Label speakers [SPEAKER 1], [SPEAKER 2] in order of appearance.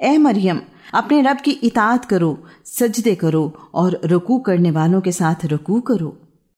[SPEAKER 1] ए मरियम, अपने रब की इतात करो, सजदे करो और रुकू करने वालों के साथ रुकू करो।